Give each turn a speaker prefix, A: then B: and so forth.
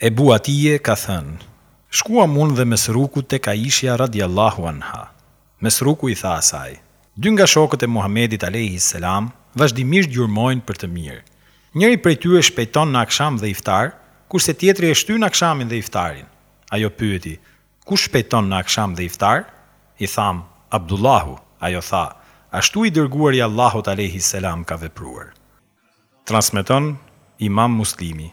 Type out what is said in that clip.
A: Ebu Atije ka thënë, Shkuam unë dhe Mesruku tek Aishja radijallahu anha. Mesruku i tha asaj, Dy nga shokët e Muhamedit alejhi selam vazhdimisht gjurmojnë për të mirë. Njëri prej tyre shpejton në aksham dhe iftar, kurse tjetri e shtyn akshamin dhe iftarin. Ajo pyeti, Kush shpejton në aksham dhe iftar? I thamë, Abdullahu. Ajo tha, Ashtu i Dërguari i Allahut alejhi selam ka vepruar. Transmeton Imam Muslimi.